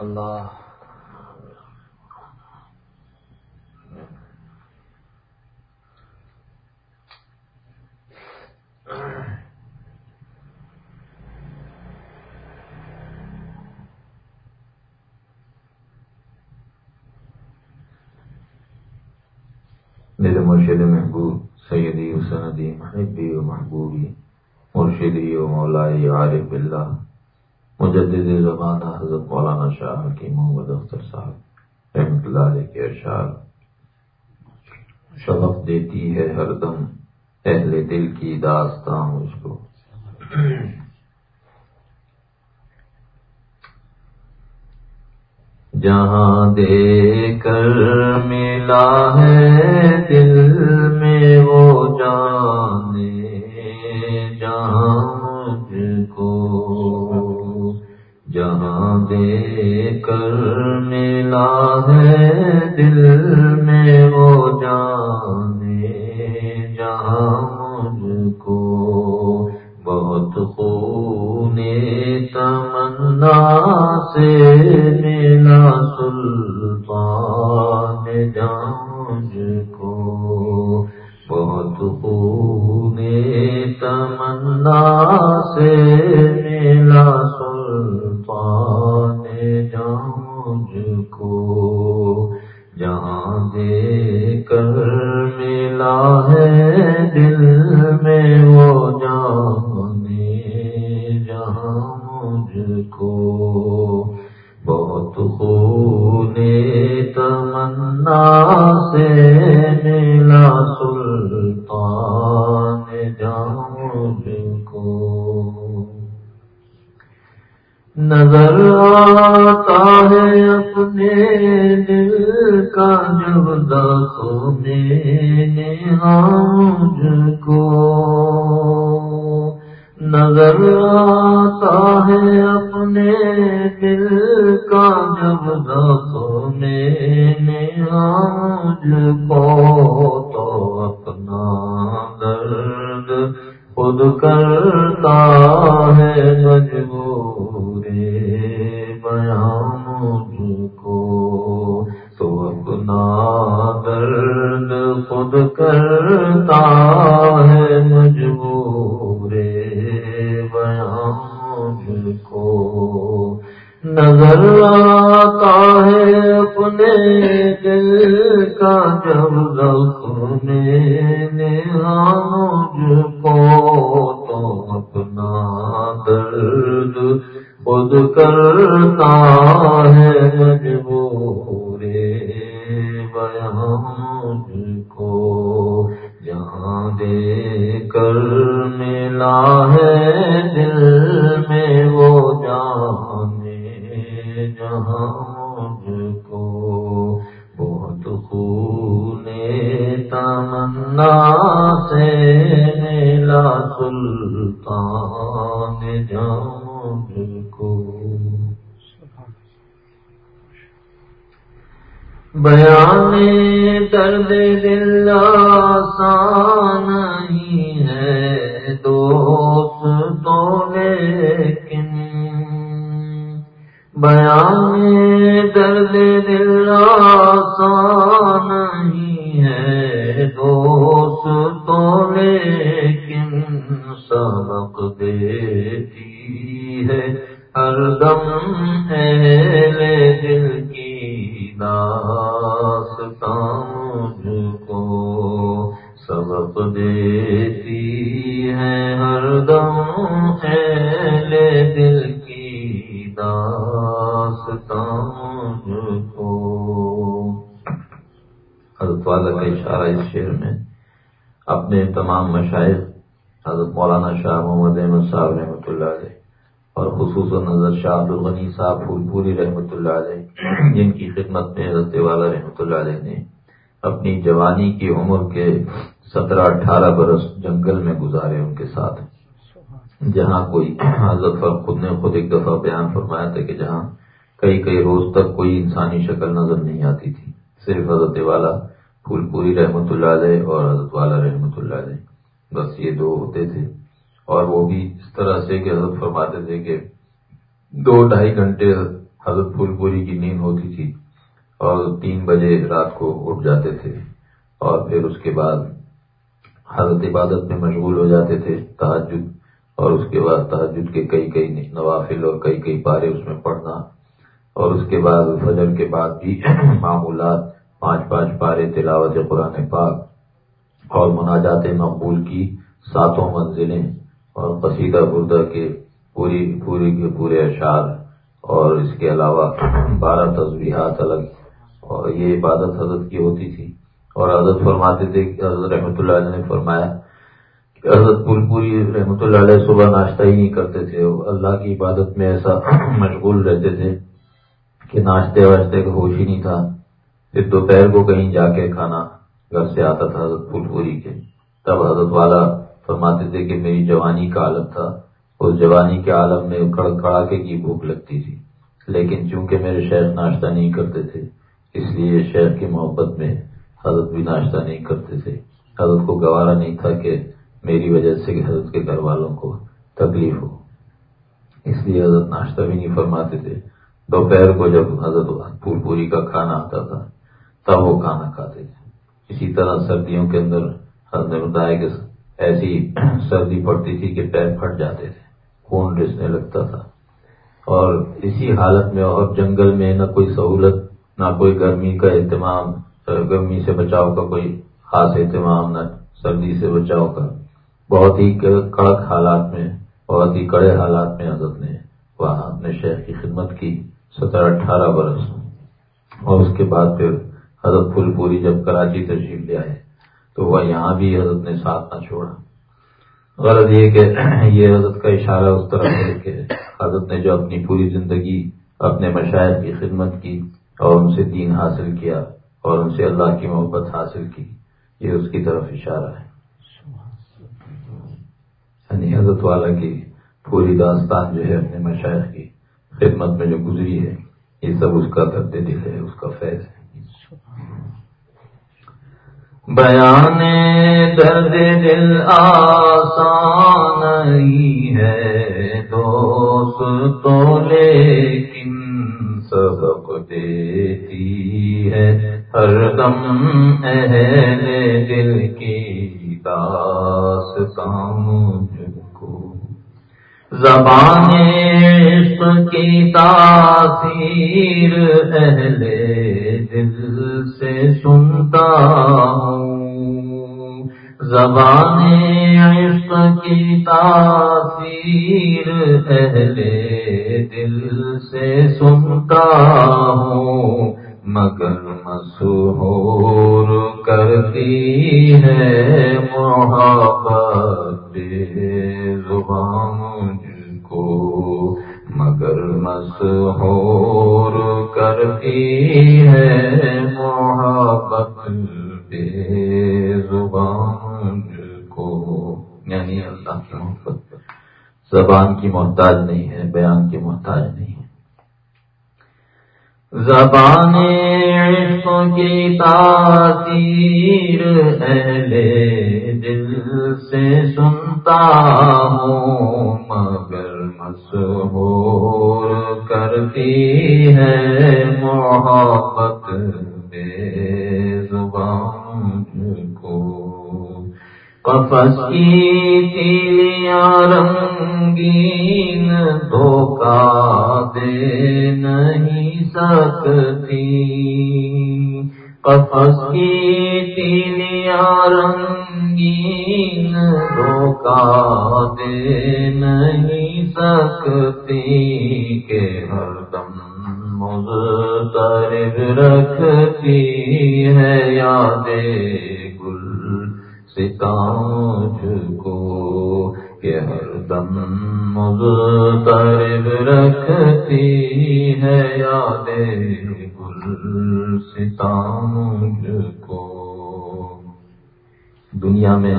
اللہ میرے مرشد محبوب، سیدی و سندی، محبی و محبوبی، مرشدی و مولائی عارف اللہ مجدد زمانہ حضرت مولانا شاہ کی محمد اختر صاحب، رحمت اللہ علیہ کے اشعار شبق دیتی ہے ہر دم، اہل دل کی داستان مجھ کو۔ جہاں دے کر ملا ہے دل میں وہ جانے، جہاں مجھ کو جہاں دے کر ملا ہے دل میں وہ جانے، جہاں مجھ کو بہت خون تمنا سے ملا سلطان جانج کو بہت خون تمنا ہے۔ درد دل تمام مشاہد حضرت مولانا شاہ محمد احمد صاحب رحمۃ اللہ علیہ، اور خصوصاً حضرت شاہ عبد الغنی صاحب پھول پوری رحمۃ اللہ علیہ، جن کی خدمت میں حضرت والا رحمۃ اللہ علیہ نے اپنی جوانی کی عمر کے سترہ اٹھارہ برس جنگل میں گزارے ان کے ساتھ۔ جہاں کوئی حضرت خود نے خود ایک دفعہ بیان فرمایا تھا کہ جہاں کئی کئی روز تک کوئی انسانی شکل نظر نہیں آتی تھی، صرف حضرت والا پھول پوری رحمۃ اللہ علیہ اور حضرت والا رحمۃ اللہ علیہ۔ بس یہ دو ہوتے تھے۔ اور وہ بھی اس طرح سے کہ حضرت فرماتے تھے کہ دو ڈھائی گھنٹے حضرت پھول پوری کی نیند ہوتی تھی اور تین بجے رات کو اٹھ جاتے تھے۔ اور پھر اس کے بعد حضرت عبادت میں مشغول ہو جاتے تھے تحجد اور اس کے بعد تحجد کے کئی کئی نوافل اور کئی کئی پارے اس میں پڑھنا۔ اور اس کے بعد فجر کے بعد بھی معمولات، پانچ پانچ پارے تلاوت قرآن پاک۔ اور مناجات مقبول کی ساتوں منزلیں اور قصیدہ بردہ کے پوری پوری کے پورے اشعار اور اس کے علاوہ بارہ تصویرات الگ اور یہ عبادت حضرت کی ہوتی تھی اور حضرت فرماتے تھے کہ حضرت رحمۃ اللہ علیہ نے فرمایا کہ حضرت پور پوری رحمۃ اللہ علیہ صبح ناشتہ ہی نہیں کرتے تھے اللہ کی عبادت میں ایسا مشغول رہتے تھے کہ ناشتے واشتے کا ہوش ہی نہیں تھا۔ پھر دوپہر کو کہیں جا کے کھانا گھر سے آتا تھا حضرت پھول پوری کے۔ تب حضرت والا فرماتے تھے کہ میری جوانی کا عالم تھا۔ اس جوانی کے عالم میں کڑاکے کی بھوک لگتی تھی۔ لیکن چونکہ میرے شیخ ناشتہ نہیں کرتے تھے، اس لیے شیخ کی محبت میں حضرت بھی ناشتہ نہیں کرتے تھے۔ حضرت کو گوارا نہیں تھا کہ میری وجہ سے حضرت کے گھر والوں کو تکلیف ہو۔ اس لیے حضرت ناشتہ بھی نہیں فرماتے تھے۔ دوپہر کو جب حضرت پور پوری کا کھانا آتا تھا، تب وہ کھانا کھاتے تھے۔ اسی طرح سردیوں کے اندر حضرت نے بتایا کہ ایسی سردی پڑتی تھی کہ پیر پھٹ جاتے تھے، خون رسنے لگتا تھا۔ اور اسی حالت میں اور جنگل میں نہ کوئی سہولت، نہ کوئی گرمی کا اہتمام، گرمی سے بچاؤ کا کوئی خاص اہتمام، نہ سردی سے بچاؤ کا۔ بہت ہی کڑک حالات میں، بہت ہی کڑے حالات میں حضرت نے وہاں اپنے شہر کی خدمت کی سترہ اٹھارہ برس۔ اور اس کے بعد پھر حضرت پھول پوری جب کراچی تشریف لے آئے تو وہ یہاں بھی حضرت نے ساتھ نہ چھوڑا۔ غرض یہ کہ یہ حضرت کا اشارہ اس طرح ہے کہ حضرت نے جو اپنی پوری زندگی اپنے مشاہد کی خدمت کی اور ان سے دین حاصل کیا اور ان سے اللہ کی محبت حاصل کی، یہ اس کی طرف اشارہ ہے۔ یعنی حضرت والا کی پوری داستان جو ہے اپنے مشاعر کی خدمت میں جو گزری ہے، یہ سب اس کا درد دل ہے، اس کا فیض ہے۔ بیان درد دل آسان نہیں ہے، دوست تو لیکن سبق دیتی ہے۔ ہر دم اہل دل کی داستان کو۔ زبان کی تاثیر اہل دل سے سنتا ہوں۔ زبان عشق کی تاثیر اہل دل سے سنتا ہوں۔ مگر مسحور کرتی ہے محبت زبان کو۔ مگر مسحور کرتی ہے محبت زبان کو۔ یعنی اللہ کی محبت۔ زبان کی محتاج نہیں ہے، بیان کی محتاج نہیں ہے۔ زبان عشق کی تاثیر اہل دل سے سنتا ہوں، مگر مسحور کرتی ہے محبت بے زبان کو۔ قفص کی تیلیاں رنگین دھوکہ دے نہیں سکتی۔ قفص کی تیلیاں رنگین دھوکہ دے نہیں سکتی کہ ہر دم مضطرب رکھتی ہے یادیں ستاج کو کہ ہر دم مضطرب رکھتی ہے یاد کو۔ دنیا میں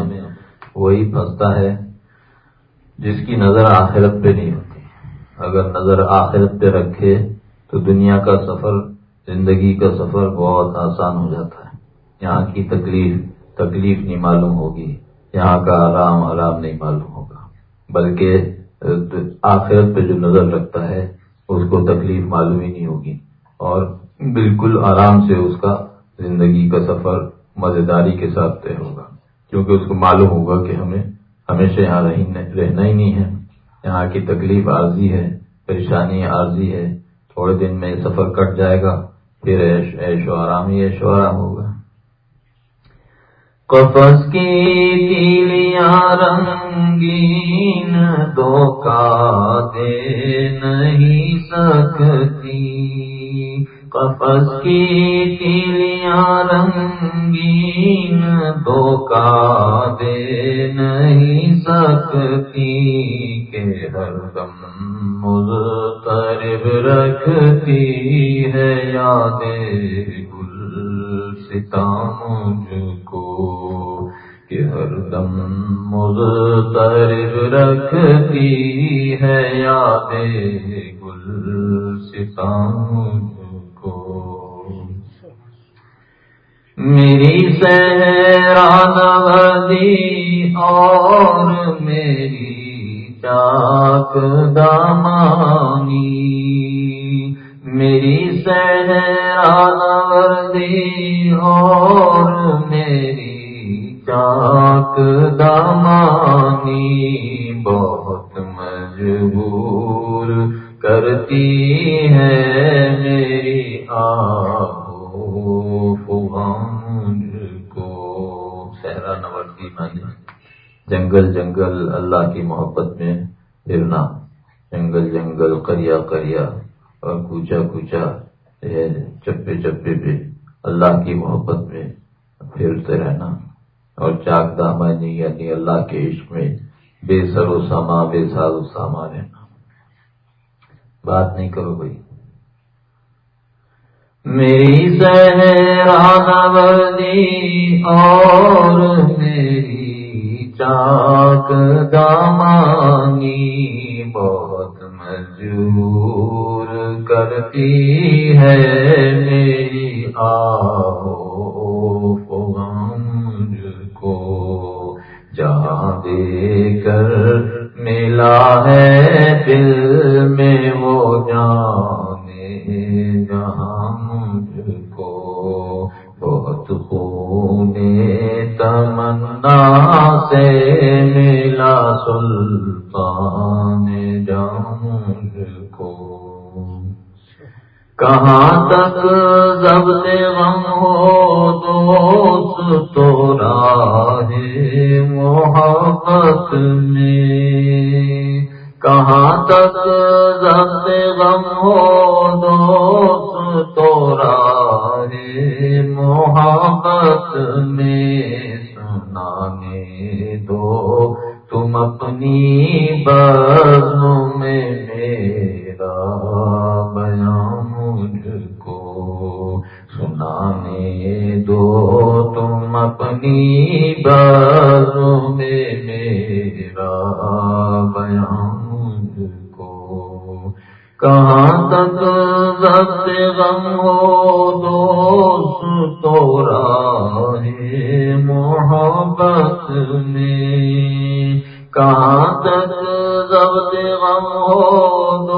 وہی پھنستا ہے جس کی نظر آخرت پہ نہیں ہوتی۔ اگر نظر آخرت پہ رکھے تو دنیا کا سفر، زندگی کا سفر بہت آسان ہو جاتا ہے۔ یہاں کی تکلیف تکلیف نہیں معلوم ہوگی۔ یہاں کا آرام آرام نہیں معلوم ہوگا۔ بلکہ، آخرت پہ جو نظر رکھتا ہے، اس کو تکلیف معلوم ہی نہیں ہوگی۔ اور بالکل آرام سے اس کا زندگی کا سفر مزیداری کے ساتھ طے ہوگا۔ کیونکہ اس کو معلوم ہوگا کہ ہمیں ہمیشہ یہاں رہنا ہی نہیں ہے۔ یہاں کی تکلیف عارضی ہے، پریشانی عارضی ہے۔ تھوڑے دن میں سفر کٹ جائے گا، پھر ایش و آرام ہی ایش و آرام ہوگا۔ کپس کی تیلیاں رنگین دے نہیں سکتی۔ کپس کی تیلیاں رنگین دے نہیں سکتی کہ ہر دم مضطرب رکھتی ہے یادیں گل ستا مجھ کو کہ ہر دم مضطرب رکھتی ہے یادیں گل ستا مجھ کو میری سہران اور میری چاک دامانی۔ میری وردی اور میری چاک دامانی۔ بہت مجبور کرتی ہے میری آگو کو۔ سہرا نوردی میں جنگل جنگل، اللہ کی محبت میں پھرنا جنگل جنگل کریا کریا اور کوچا کوچا چپے چپے پہ اللہ کی محبت میں پھرتے رہنا۔ اور چاک دامانی یعنی اللہ کے عشق میں بے سر و ساما بے ساز و ساما رہنا۔ بات نہیں کرو بھائی۔ میری اور میری چاک دامانی بہت مجبور کرتی ہے میری آو کو جہاں دے کر ملا ہے دل میں وہ جانے سے ملا سلطان جان کو۔ کہاں تک ضبط غم ہو دوست تو راہ محبت میں۔ کہاں تک ضبط غم ہو اپنی بزم میں میرا بیان کو۔ کہاں تک ضبط غم ہو دوست تو ہے محبت میں۔ کہاں تک ضبط غم ہو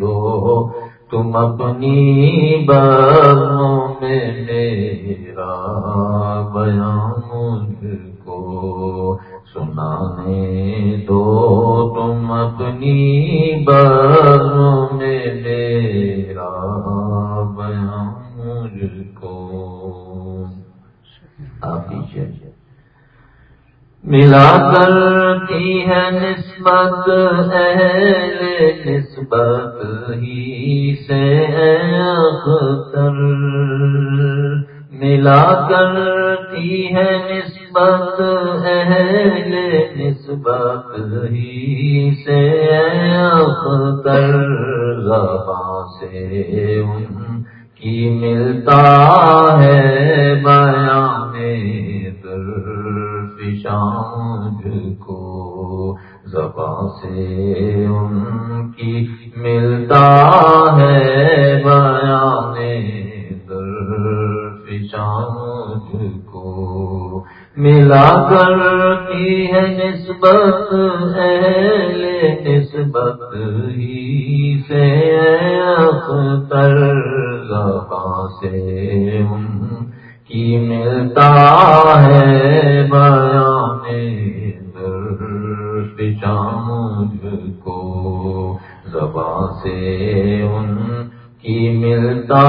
دو تم اپنی بازوں میں میرا ملا کرتی ہے نسبت اہل نسبت ہی سے اختر۔ ملا کرتی ہے نسبت اہل نسبت ہی سے اختر۔ زباں سے ان کی ملتا ہے بیان۔ در شان کو زبان سے ان کی ملتا ہے بیان در شان کو ملا کرتی ہے نسبت، اہل نسبت ہی سے اختر کہاں سے ان کی ملتا ہے بیان مجھ کو زبان سے ان کی ملتا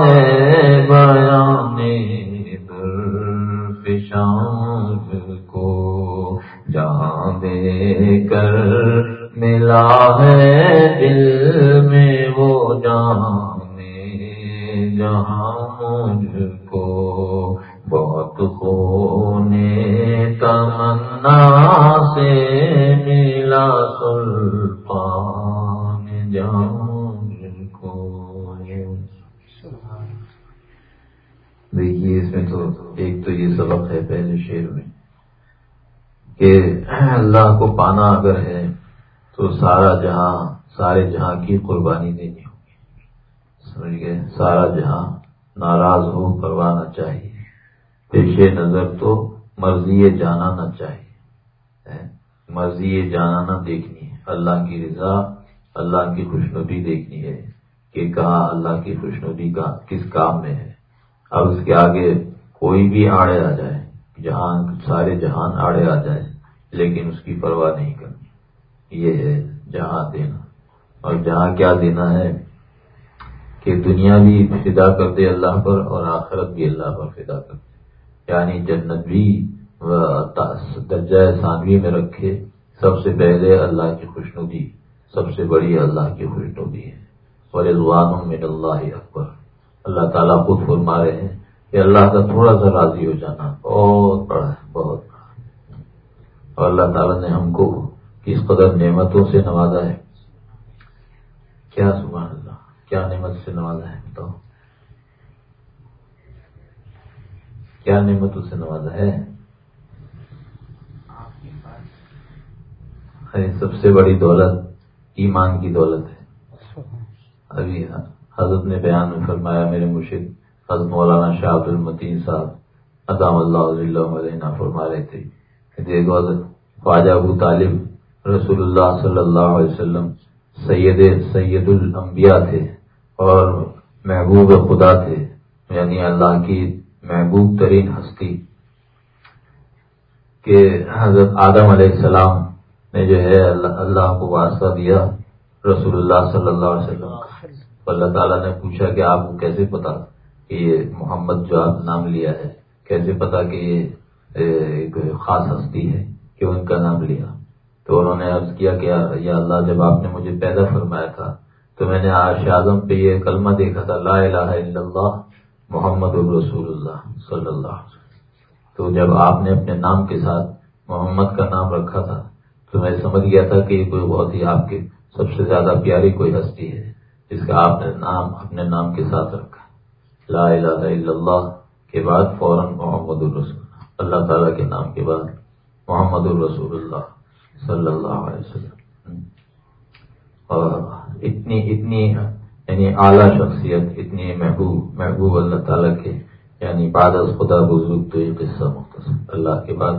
ہے بیان در کو جہاں دے کر ملا ہے دیکھیے، اس میں تو ایک تو یہ سبق ہے پہلے شعر میں کہ اللہ کو پانا اگر ہے تو سارا جہاں، سارے جہاں کی قربانی دینی ہوگی سمجھ گئے؟ سارا جہاں ناراض ہو کروانا چاہیے۔ پیش نظر تو مرضی جانا نہ چاہیے۔ مرضی جانا نہ دیکھنی ہے۔ اللہ کی رضا، اللہ کی خوشنودی دیکھنی ہے کہ کہاں، اللہ کی خوشنودی کا کس کام میں ہے؟ اب اس کے آگے کوئی بھی آڑے آ جائے جہاں سارے جہان آڑے آ جائے، لیکن اس کی پرواہ نہیں کرنی۔ یہ ہے جہاں دینا۔ اور جہاں کیا دینا ہے کہ دنیا بھی فدا کر دے اللہ پر اور آخرت بھی اللہ پر فدا کر دے۔ یعنی جنت بھی درجۂ ثانوی میں رکھے۔ سب سے پہلے اللہ کی خوشنودی، سب سے بڑی اللہ کی خوشنودی ہے۔ اور رضوان میں اللہ اکبر۔ اللہ تعالیٰ خود فرما رہے ہیں کہ اللہ کا تھوڑا سا راضی ہو جانا بہت بڑا ہے بہت بڑا اور اللہ تعالیٰ نے ہم کو کس قدر نعمتوں سے نوازا ہے۔ کیا سبحان اللہ کیا نعمت سے نوازا ہے بتاؤ۔ کیا نعمت اسے نوازا ہے۔ سب سے بڑی دولت ایمان کی دولت ہے۔ ابھی حضرت نے بیان میں فرمایا، میرے مرشد حضرت مولانا شاہ عبد المتین صاحب ادام اللہ علیہ فرما رہے تھے دیکھو خواجہ ابو طالب رسول اللہ صلی اللہ علیہ وسلم سید سید الانبیاء تھے اور محبوب خدا تھے یعنی اللہ کی محبوب ترین ہستی کہ حضرت آدم علیہ السلام نے جو ہے اللہ کو واسطہ دیا رسول اللہ صلی اللہ علیہ وسلم اللہ تعالیٰ نے پوچھا کہ آپ کو کیسے پتا کہ یہ محمد جو آپ نام لیا ہے، کیسے پتا کہ یہ ایک خاص ہستی ہے کہ ان کا نام لیا؟ تو انہوں نے عرض کیا کہ یا اللہ، جب آپ نے مجھے پیدا فرمایا تھا تو میں نے آش اعظم پہ یہ کلمہ دیکھا تھا، لا الہ الا اللہ محمد الرسول اللہ صلی اللہ علیہ وسلم۔ تو جب آپ نے اپنے نام کے ساتھ محمد کا نام رکھا تھا تو میں سمجھ گیا تھا کہ یہ کوئی بہت ہی آپ کی سب سے زیادہ پیاری کوئی ہستی ہے۔ جس کا آپ نے نام اپنے نام کے ساتھ رکھا۔ لا الہ الا اللہ کے بعد فوراً محمد الرسول۔ اللہ تعالیٰ کے نام کے بعد محمد الرسول اللہ صلی اللہ علیہ وسلم۔ اور اتنی اتنی یعنی اعلیٰ شخصیت، اتنی محبوب محبوب اللہ تعالیٰ کے یعنی بعد از خدا بزرگ تو یہ قصہ مختصر۔ اللہ کے بعد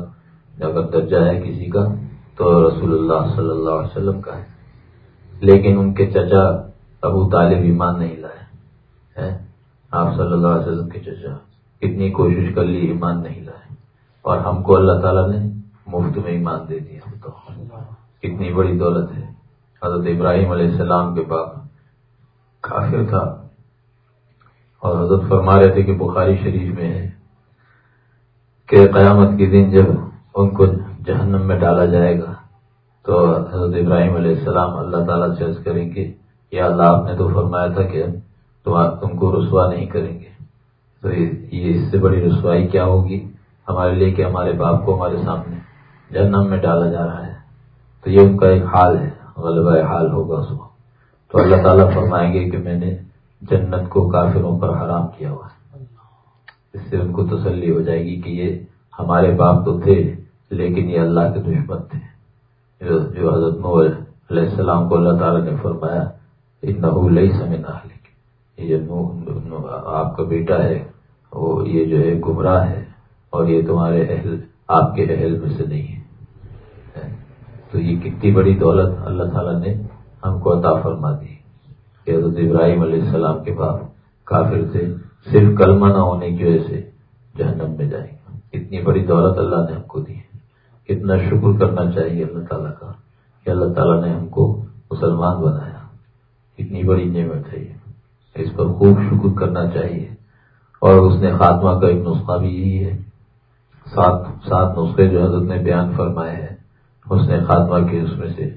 اگر درجہ ہے کسی کا تو رسول اللہ صلی اللہ علیہ وسلم کا ہے۔ لیکن ان کے چچا ابو طالب ایمان نہیں لائے آپ صلی اللہ علیہ وسلم کے چچا کتنی کوشش کر لی، ایمان نہیں لائے۔ اور ہم کو اللہ تعالیٰ نے مفت میں ایمان دے دیا۔ تو کتنی بڑی دولت ہے۔ حضرت ابراہیم علیہ السلام کے بعد کافر تھا۔ اور حضرت فرما رہے تھے کہ بخاری شریف میں ہے کہ قیامت کے دن جب ان کو جہنم میں ڈالا جائے گا، تو حضرت ابراہیم علیہ السلام اللہ تعالیٰ سے عرض کریں گے یا اللہ آپ نے تو فرمایا تھا کہ تم کو رسوا نہیں کریں گے۔ تو یہ اس سے بڑی رسوائی کیا ہوگی؟ ہمارے لیے کہ ہمارے باپ کو ہمارے سامنے جہنم میں ڈالا جا رہا ہے۔ تو یہ ان کا ایک حال ہے، غلبہ حال ہوگا اس کو تو اللہ تعالیٰ فرمائیں گے کہ میں نے جنت کو کافروں پر حرام کیا ہوا۔ ہے اس سے ان کو تسلی ہو جائے گی کہ یہ ہمارے باپ تو تھے، لیکن یہ اللہ کے دشمن تھے۔ جو حضرت نو علیہ السلام کو اللہ تعالیٰ نے فرمایا نحو لئی سمنا یہ جو آپ کا بیٹا ہے، وہ یہ جو ہے گمراہ ہے، اور یہ تمہارے اہل آپ کے اہل میں سے نہیں ہے۔ تو یہ کتنی بڑی دولت اللہ تعالیٰ نے ہم کو عطا فرما دی۔ کہ حضرت ابراہیم علیہ السلام کے بعد کافر تھے، صرف کلمہ نہ ہونے کی وجہ سے جہنم میں جائیں۔ گے اتنی بڑی دولت اللہ نے ہم کو دی ہے۔ کتنا شکر کرنا چاہیے اللہ تعالیٰ کا کہ اللہ تعالیٰ نے ہم کو مسلمان بنایا۔ اتنی بڑی نعمت ہے اس پر خوب شکر کرنا چاہیے۔ اور اس نے خاتمہ کا ایک نسخہ بھی یہی ہے۔ سات سات نسخے جو حضرت نے بیان فرمائے ہیں، اس نے خاتمہ کے اس میں سے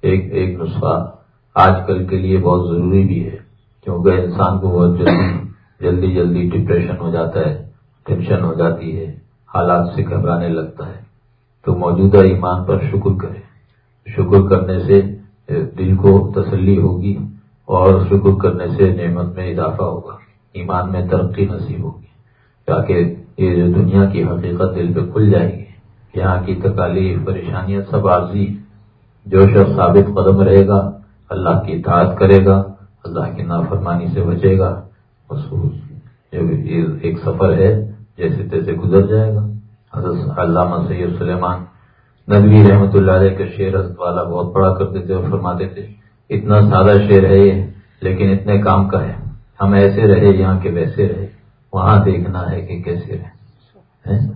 ایک ایک نسخہ آج کل کے لیے بہت ضروری بھی ہے۔ کیونکہ انسان کو بہت جلدی جلدی جلدی ڈپریشن ہو جاتا ہے ٹینشن ہو جاتی ہے، حالات سے گھبرانے لگتا ہے۔ تو موجودہ ایمان پر شکر کرے شکر کرنے سے دل کو تسلی ہوگی۔ اور شکر کرنے سے نعمت میں اضافہ ہوگا۔ ایمان میں ترقی نصیب ہوگی۔ تاکہ یہ جو دنیا کی حقیقت دل پہ کھل جائے گی، یہاں کی تکالیف، پریشانیاں سب عارضی۔ جو شخص ثابت قدم رہے گا، اللہ کی اطاعت کرے گا، اللہ کی نافرمانی سے بچے گا ایک سفر ہے، جیسے تیسے گزر جائے گا۔ حضرت علامہ سید سلیمان ندوی رحمۃ اللہ علیہ کا شعر والا بہت بڑا کرتے تھے اور فرماتے تھے۔ اتنا سادہ شعر ہے یہ، لیکن اتنے کام کا ہے۔ ہم ایسے رہے یہاں کے ویسے رہے۔ وہاں دیکھنا ہے کہ کیسے رہے۔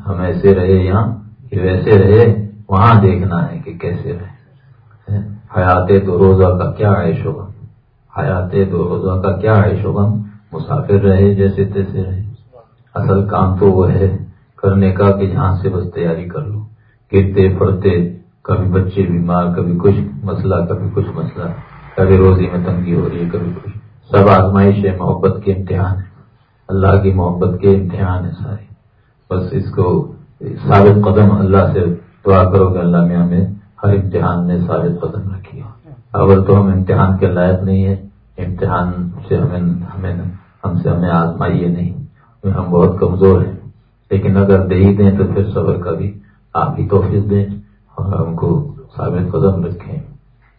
ہم ایسے رہے یہاں کہ ویسے رہے۔ وہاں دیکھنا ہے کہ کیسے رہے۔ حیات دو روزہ کا کیا عیش ہوگا؟ حیات دو روزہ کا کیا عیش ہوگا؟ مسافر رہے جیسے تیسے رہے۔ اصل کام تو وہ ہے، کرنے کا کہ جہاں سے بس تیاری کر لو۔ گرتے پڑتے کبھی بچے بیمار، کبھی کچھ مسئلہ، کبھی کچھ مسئلہ۔ کبھی روزی میں تنگی ہو رہی ہے کبھی کچھ سب آزمائش ہے، محبت کے امتحان ہے۔ اللہ کی محبت کے امتحان ہے سارے۔ بس اس کو ثابت قدم اللہ سے دعا کرو کہ اللہ میں ہمیں ہر امتحان میں ثابت قدم رکھی اگر تو ہم امتحان کے لائق نہیں ہے امتحان سے ہمیں ہمیں، ہم سے ہمیں آزمائیے نہیں۔ ہم بہت کمزور ہیں۔ لیکن اگر دے ہی دیں تو پھر صبر کا بھی آپ ہی توفیق دیں اور ہم کو ثابت قدم رکھیں۔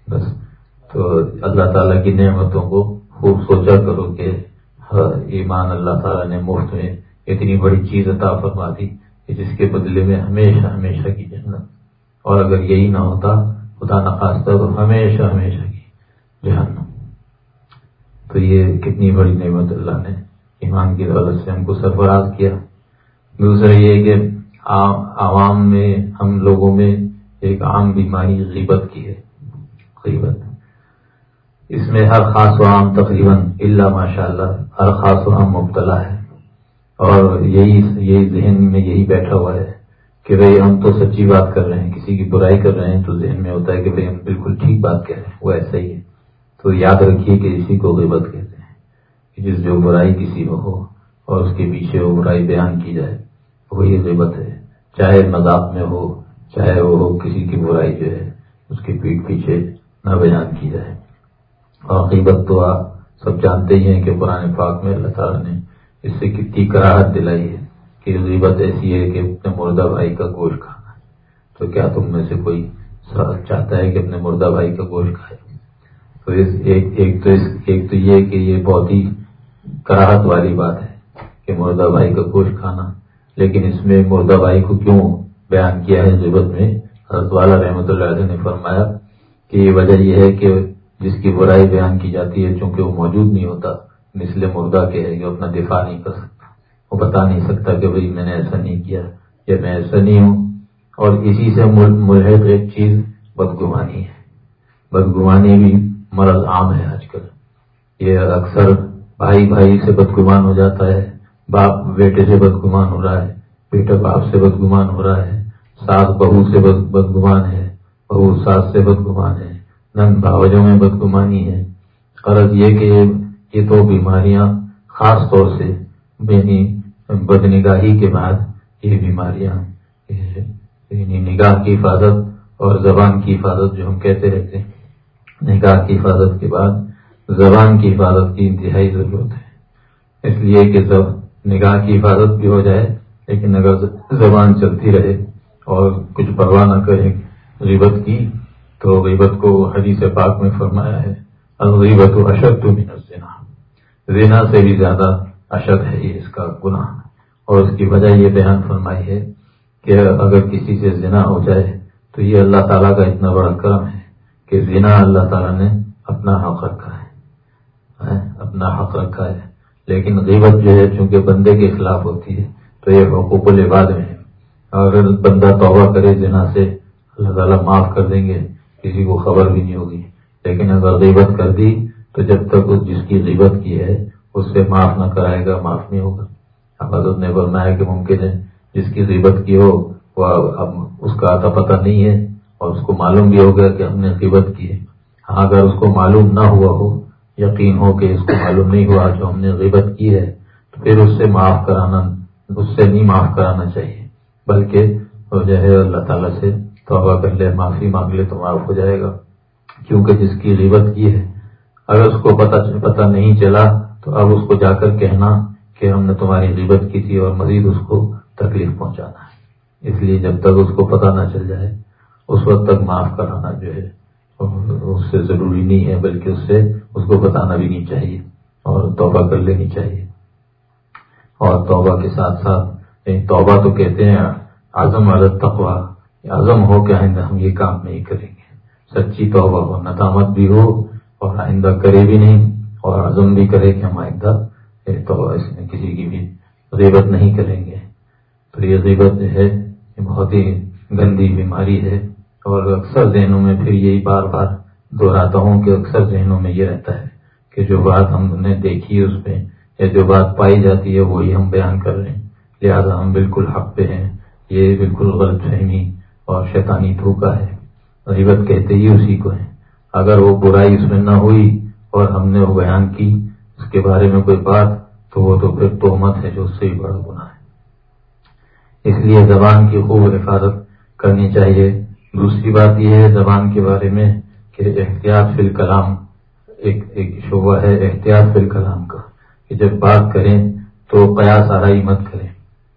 بس۔ تو اللہ تعالیٰ کی نعمتوں کو خوب سوچا کرو کہ ہاں، ایمان اللہ تعالیٰ نے مفت میں اتنی بڑی چیز عطا فرما دی کہ جس کے بدلے میں ہمیشہ ہمیشہ کی جنت۔ اور اگر یہی نہ ہوتا، خدا نخواستہ تو ہمیشہ ہمیشہ کی جہنم۔ تو یہ کتنی بڑی نعمت اللہ نے ایمان کی دولت سے ہم کو سرفراز کیا۔ دوسرا یہ کہ عوام میں، ہم لوگوں میں ایک عام بیماری غیبت کی ہے۔ غیبت۔ اس میں ہر خاص و عام تقریباً اللہ ماشاء اللہ ہر خاص و عام مبتلا ہے اور یہی یہی ذہن میں یہی بیٹھا ہوا ہے کہ بھئی ہم تو سچی بات کر رہے ہیں، کسی کی برائی کر رہے ہیں، تو ذہن میں ہوتا ہے کہ بھئی ہم بالکل ٹھیک بات کہہ رہے ہیں، وہ ایسا ہی ہے۔ تو یاد رکھیے کہ اسی کو غیبت کہتے ہیں کہ جس جو برائی کسی میں ہو اور اس کے پیچھے وہ برائی بیان کی جائے، وہی غیبت ہے۔ چاہے مذاق میں ہو، چاہے وہ ہو، کسی کی برائی جو ہے، اس کی پیٹ پیچھے نہ بیان کی جائے۔ اور غیبت تو آپ سب جانتے ہی ہیں کہ پرانے پاک میں اللہ تعالیٰ نے اس سے کتنی کراہت دلائی ہے کہ غیبت ایسی ہے کہ اپنے مردہ بھائی کا گوشت کھانا ہے۔ تو کیا تم میں سے کوئی چاہتا ہے کہ اپنے مردہ بھائی کا گوشت کھائے؟ تو اس ایک ایک تو اس ایک تو یہ کہ یہ بہت ہی کراہت والی بات ہے کہ مردہ بھائی کا گوشت کھانا۔ لیکن اس میں مردہ بھائی کو کیوں بیان کیا ہے؟ ضبط میں حضرت والا رحمۃ اللہ علیہ نے فرمایا کہ یہ وجہ یہ ہے کہ جس کی برائی بیان کی جاتی ہے چونکہ وہ موجود نہیں ہوتا مثل مردہ کے ہے جو اپنا دفاع نہیں کر سکتا۔ وہ بتا نہیں سکتا کہ بھائی میں نے ایسا نہیں کیا، یا میں ایسا نہیں ہوں۔ اور اسی سے ملحق ایک چیز بدگمانی ہے۔ بدگمانی بھی مرض عام ہے آج کل۔ یہ اکثر بھائی بھائی سے بدگمان ہو جاتا ہے، باپ بیٹے سے بدگمان ہو رہا ہے، بیٹا باپ سے بدگمان ہو رہا ہے، ساس بہو سے بدگمان ہے، بہو ساس سے بدگمان ہے۔ باوجوں میں بدگمانی ہے۔ قرض یہ کہ یہ تو بیماریاں خاص طور سے یعنی بد نگاہی کے بعد یہ بیماریاں یعنی نگاہ کی حفاظت اور زبان کی حفاظت جو ہم کہتے رہتے ہیں۔ نگاہ کی حفاظت کے بعد زبان کی حفاظت کی انتہائی ضرورت ہے۔ اس لیے کہ نگاہ کی حفاظت بھی ہو جائے، لیکن اگر زبان چلتی رہے اور کچھ پرواہ نہ کرے، غیبت کی تو غیبت کو حدیث پاک میں فرمایا ہے غیبت و اشد تو زنا زنا سے بھی زیادہ اشد ہے یہ اس کا گناہ۔ اور اس کی وجہ یہ بیان فرمائی ہے کہ اگر کسی سے زنا ہو جائے تو یہ اللہ تعالیٰ کا اتنا بڑا کرم ہے کہ زنا اللہ تعالیٰ نے اپنا حق رکھا ہے۔ اپنا حق رکھا ہے۔ لیکن غیبت جو ہے، چونکہ بندے کے خلاف ہوتی ہے، تو یہ حقوق العباد میں ہے۔ اگر بندہ توبہ کرے زنا سے، اللہ تعالیٰ معاف کر دیں گے۔ کسی کو خبر بھی نہیں ہوگی۔ لیکن اگر غیبت کر دی، تو جب تک جس کی غیبت کی ہے، اس سے معاف نہ کرائے گا، معاف نہیں ہوگا۔ اب حضرت نے بنایا کہ ممکن ہے، جس کی غیبت کی ہو، وہ اب اس کا آتا پتہ نہیں ہے اور اس کو معلوم بھی ہو گیا کہ ہم نے غیبت کی ہے۔ ہاں اگر اس کو معلوم نہ ہوا ہو، یقین ہو کہ اس کو معلوم نہیں ہوا جو ہم نے غیبت کی ہے، تو پھر اس سے معاف کرانا اس سے نہیں معاف کرانا چاہیے۔ بلکہ وہ جو ہے، اللہ تعالیٰ سے توبہ کر لے، معافی مانگ لے تو معاف ہو جائے گا۔ کیونکہ جس کی غیبت کی ہے، اگر اس کو پتہ پتہ نہیں چلا تو اب اس کو جا کر کہنا کہ ہم نے تمہاری غیبت کی تھی اور مزید اس کو تکلیف پہنچانا ہے۔ اس لیے جب تک اس کو پتہ نہ چل جائے، اس وقت تک معاف کرانا جو ہے، اس سے ضروری نہیں ہے، بلکہ اس سے اس کو بتانا بھی نہیں چاہیے اور توبہ کر لینی چاہیے۔ اور توبہ کے ساتھ ساتھ یعنی توبہ تو کہتے ہیں اعظم عادت تقوا عزم ہو کہ آئندہ ہم یہ کام نہیں کریں گے۔ سچی توبہ ہو، ندامت بھی ہو اور آئندہ کرے بھی نہیں اور عزم بھی کرے کہ ہم آئندہ تو اس میں کسی کی بھی غیبت نہیں کریں گے۔ تو یہ غیبت جو ہے، یہ بہت ہی گندی بیماری ہے اور اکثر ذہنوں میں پھر یہی بار بار دہراتا ہوں کہ اکثر ذہنوں میں یہ رہتا ہے کہ جو بات ہم نے دیکھی اس پہ یا جو بات پائی جاتی ہے، وہی ہم بیان کر رہے ہیں۔ لہٰذا ہم بالکل حق پہ ہیں، یہ بالکل غلط فہمی اور شیطانی دھوکا ہے، غیبت کہتے ہی اسی کو ہے اگر وہ برائی اس میں نہ ہوئی اور ہم نے وہ بیان کی، اس کے بارے میں کوئی بات، تو وہ تو پھر تومت ہے جو اس سے ہی بڑا گناہ ہے۔ اس لیے زبان کی خوب حفاظت کرنی چاہیے۔ دوسری بات یہ ہے زبان کے بارے میں کہ احتیاط فی الکلام ایک ایک شعبہ ہے، احتیاط فی الکلام کا۔ کہ جب بات کریں تو قیاس آرائی مت کریں۔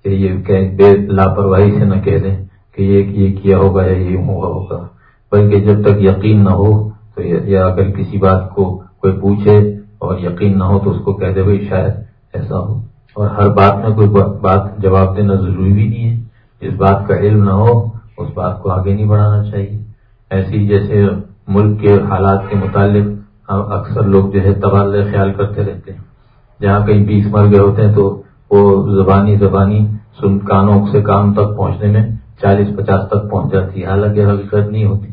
کہ یہ بے لاپرواہی سے نہ کہہ دیں کہ یہ یہ کیا ہوگا یا یہ ہوا ہوگا۔ بلکہ جب تک یقین نہ ہو تو یا اگر کسی بات کو کوئی پوچھے اور یقین نہ ہو تو اس کو کہہ دے بھائی شاید ایسا ہو۔ اور ہر بات میں کوئی بات جواب دینا ضروری بھی نہیں ہے۔ جس بات کا علم نہ ہو، اس بات کو آگے نہیں بڑھانا چاہیے۔ ایسی جیسے ملک کے حالات کے متعلق اکثر لوگ جو ہے تبادلہ خیال کرتے رہتے ہیں۔ جہاں کہیں بیس مر گئے ہوتے ہیں تو وہ زبانی زبانی سن، کانوں سے کام تک پہنچنے میں چالیس پچاس تک پہنچ جاتی ہے۔ حالانکہ حقیقت نہیں ہوتی۔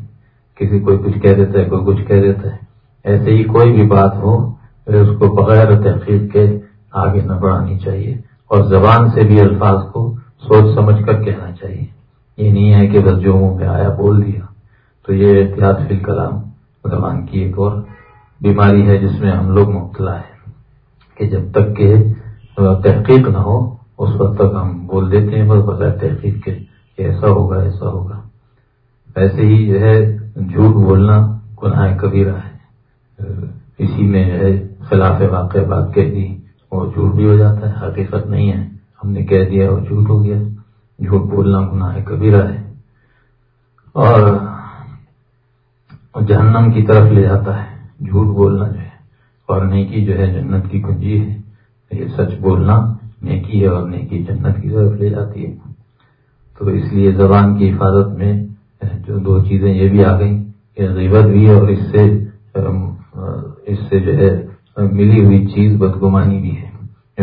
کسی کوئی کچھ کہہ دیتا ہے، کوئی کچھ کہہ دیتا ہے۔ ایسے ہی کوئی بھی بات ہو، اس کو بغیر تحقیق کے آگے نہ بڑھانی چاہیے اور زبان سے بھی الفاظ کو سوچ سمجھ کر کہنا چاہیے۔ یہ نہیں ہے کہ بس جو منہ میں آیا بول دیا۔ تو یہ احتیاط فی الکلام زبان کی ایک اور بیماری ہے جس میں ہم لوگ مبتلا ہے کہ جب تک کہ تحقیق نہ ہو، اس وقت تک ہم بول دیتے ہیں، بس بغیر تحقیق کے۔ کہ ایسا ہوگا ایسا ہوگا۔ ویسے ہی جو ہے، جھوٹ بولنا گناہ کبیرہ ہے۔ اسی میں جو ہے، خلاف واقع بات کہہ دی وہ جھوٹ بھی ہو جاتا ہے، حقیقت نہیں ہے۔ ہم نے کہہ دیا وہ جھوٹ ہو گیا۔ جھوٹ بولنا گناہ کبیرہ ہے۔ اور جہنم کی طرف لے جاتا ہے۔ جھوٹ بولنا جو ہے، اور نیکی جو ہے، جنت کی کنجی ہے۔ یہ سچ بولنا نیکی ہے اور نیکی جنت کی طرف لے جاتی ہے۔ تو اس لیے زبان کی حفاظت میں جو دو چیزیں یہ بھی آ گئیں کہ غیبت بھی اور اس سے اس سے جو ہے، ملی ہوئی چیز بدگمانی بھی ہے۔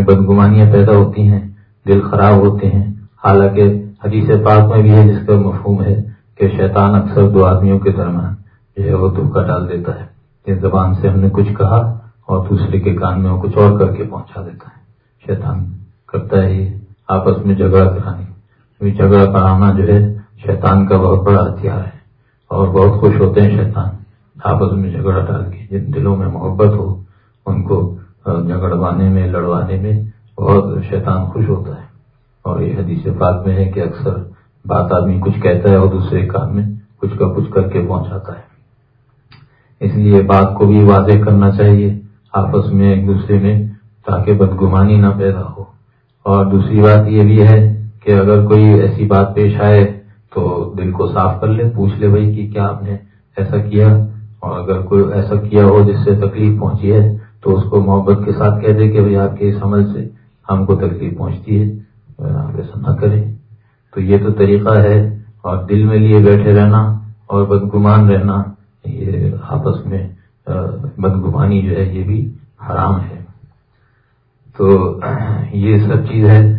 بدگمانیاں پیدا ہوتی ہیں، دل خراب ہوتے ہیں۔ حالانکہ حدیث پاک میں بھی ہے، جس کا مفہوم ہے کہ شیطان اکثر دو آدمیوں کے درمیان جو ہے، وہ دکھا ڈال دیتا ہے۔ کہ زبان سے ہم نے کچھ کہا اور دوسرے کے کان میں وہ کچھ اور کر کے پہنچا دیتا ہے۔ شیطان کرتا ہے یہ، آپس میں جھگڑا کرانی جھگڑا کرانا جو ہے، شیطان کا بہت بڑا ہتھیار ہے۔ اور بہت خوش ہوتے ہیں شیطان۔ آپس میں جھگڑا ڈال کے جن دلوں میں محبت ہو، ان کو جھگڑوانے میں، لڑوانے میں بہت شیطان خوش ہوتا ہے۔ اور یہ حدیث پاک میں ہے کہ اکثر بات آدمی کچھ کہتا ہے اور دوسرے کام میں کچھ کا کچھ کر کے پہنچاتا ہے۔ اس لیے بات کو بھی واضح کرنا چاہیے، آپس میں، ایک دوسرے میں، تاکہ بدگمانی نہ پیدا ہو۔ اور دوسری بات یہ بھی ہے کہ اگر کوئی ایسی بات پیش آئے تو دل کو صاف کر لے، پوچھ لے بھائی کہ کیا آپ نے ایسا کیا؟ اور اگر کوئی ایسا کیا ہو جس سے تکلیف پہنچی ہے تو اس کو محبت کے ساتھ کہہ دے کہ بھائی آپ کے اس عمل سے ہم کو تکلیف پہنچتی ہے آپ ایسا نہ کریں۔ تو یہ تو طریقہ ہے، اور دل میں لیے بیٹھے رہنا اور بدگمان رہنا، یہ آپس میں بدگمانی جو ہے، یہ بھی حرام ہے۔ تو یہ سب چیز ہے۔